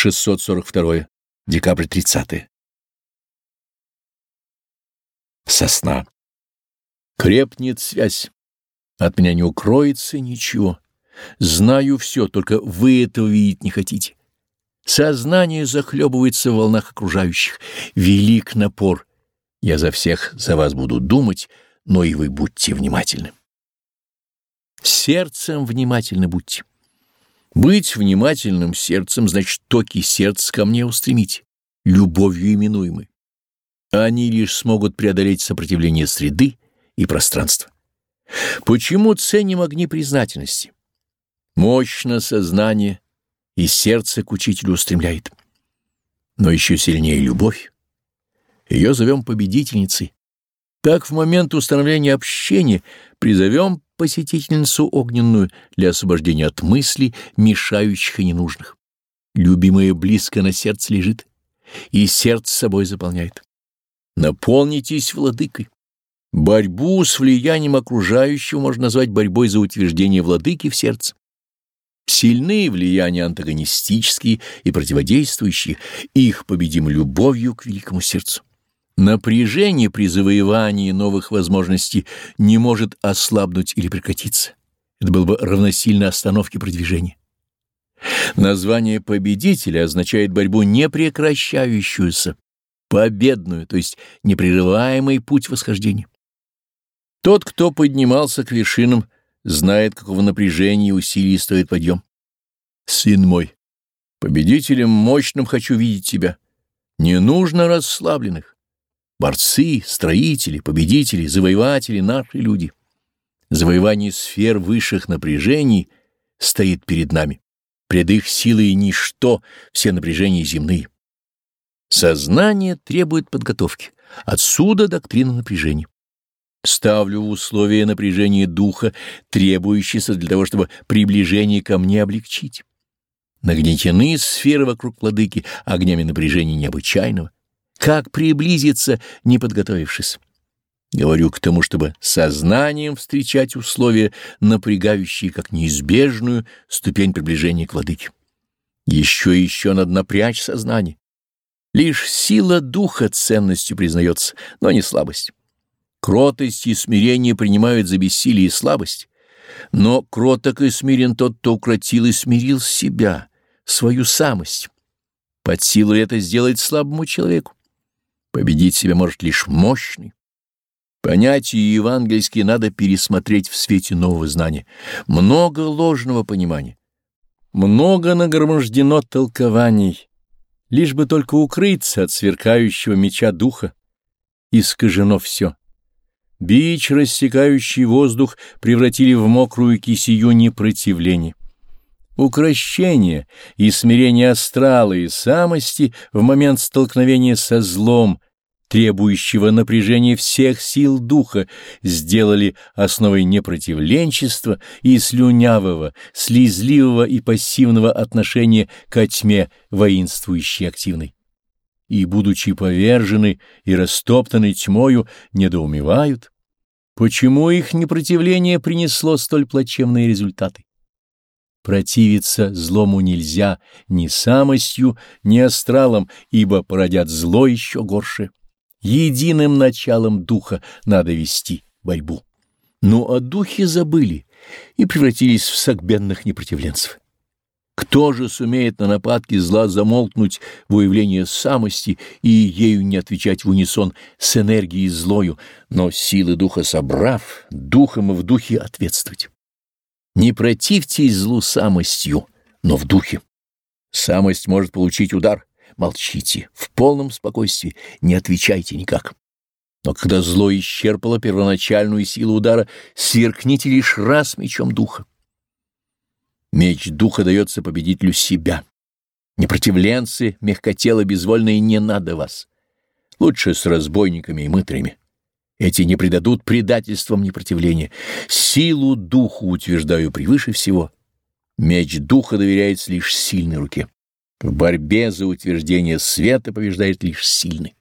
642. Декабрь 30. Сосна. Крепнет связь. От меня не укроется ничего. Знаю все, только вы этого видеть не хотите. Сознание захлебывается в волнах окружающих. Велик напор. Я за всех за вас буду думать, но и вы будьте внимательны. Сердцем внимательны будьте. Быть внимательным сердцем значит токи сердца ко мне устремить, любовью именуемой. Они лишь смогут преодолеть сопротивление среды и пространства. Почему ценим огни признательности? Мощно сознание и сердце к учителю устремляет. Но еще сильнее любовь. Ее зовем победительницей. Так в момент установления общения призовем посетительницу огненную для освобождения от мыслей, мешающих и ненужных. Любимая близко на сердце лежит, и сердце собой заполняет. Наполнитесь владыкой. Борьбу с влиянием окружающего можно назвать борьбой за утверждение владыки в сердце. Сильные влияния антагонистические и противодействующие, их победим любовью к великому сердцу. Напряжение при завоевании новых возможностей не может ослабнуть или прекратиться. Это было бы равносильно остановке продвижения. Название победителя означает борьбу непрекращающуюся, победную, то есть непрерываемый путь восхождения. Тот, кто поднимался к вершинам, знает, какого напряжения и усилий стоит подъем. Сын мой, победителем мощным хочу видеть тебя. Не нужно расслабленных. Борцы, строители, победители, завоеватели — наши люди. Завоевание сфер высших напряжений стоит перед нами. Пред их силой ничто, все напряжения земные. Сознание требует подготовки. Отсюда доктрина напряжения. Ставлю в условия напряжения духа, требующиеся для того, чтобы приближение ко мне облегчить. Нагнетены сферы вокруг владыки огнями напряжения необычайного. Как приблизиться, не подготовившись? Говорю к тому, чтобы сознанием встречать условия, напрягающие как неизбежную ступень приближения к владыке. Еще и еще надо напрячь сознание. Лишь сила духа ценностью признается, но не слабость. Кротость и смирение принимают за бессилие и слабость. Но кроток и смирен тот, кто укротил и смирил себя, свою самость. Под силу это сделать слабому человеку. Победить себя может лишь мощный. Понятия евангельские надо пересмотреть в свете нового знания. Много ложного понимания. Много нагромождено толкований, лишь бы только укрыться от сверкающего меча духа. Искажено все. Бич, рассекающий воздух, превратили в мокрую кисию непротивление. Укращение и смирение астрала и самости в момент столкновения со злом, требующего напряжения всех сил духа, сделали основой непротивленчества и слюнявого, слезливого и пассивного отношения ко тьме воинствующей активной. И, будучи повержены и растоптаны тьмою, недоумевают, почему их непротивление принесло столь плачевные результаты. Противиться злому нельзя ни самостью, ни астралом, ибо породят зло еще горше. Единым началом духа надо вести борьбу. Но о духе забыли и превратились в сагбенных непротивленцев. Кто же сумеет на нападки зла замолкнуть в уявление самости и ею не отвечать в унисон с энергией злою, но силы духа собрав, духом и в духе ответствовать? Не противьтесь злу самостью, но в духе. Самость может получить удар. Молчите, в полном спокойствии, не отвечайте никак. Но когда зло исчерпало первоначальную силу удара, сверкните лишь раз мечом духа. Меч духа дается победителю себя. Непротивленцы, мягкотело безвольные, не надо вас. Лучше с разбойниками и мытрями. Эти не предадут предательствам непротивления. Силу духу утверждаю превыше всего. Меч духа доверяется лишь сильной руке. В борьбе за утверждение света побеждает лишь сильный.